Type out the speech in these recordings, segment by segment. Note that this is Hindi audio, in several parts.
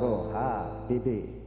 go, ha, baby.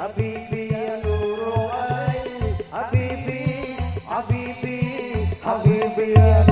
अभी भी अभी भी अभी भी अभी भी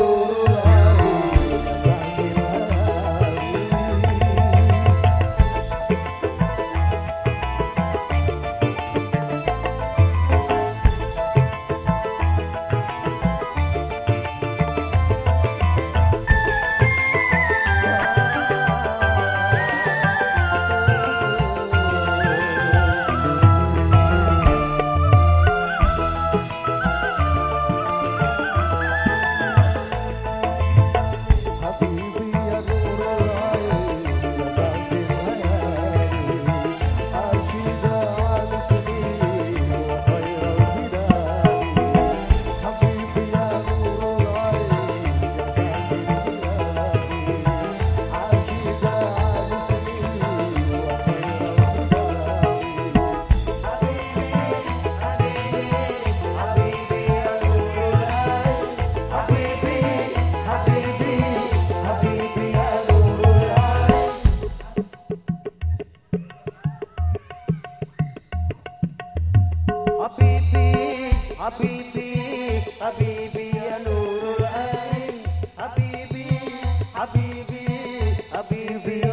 be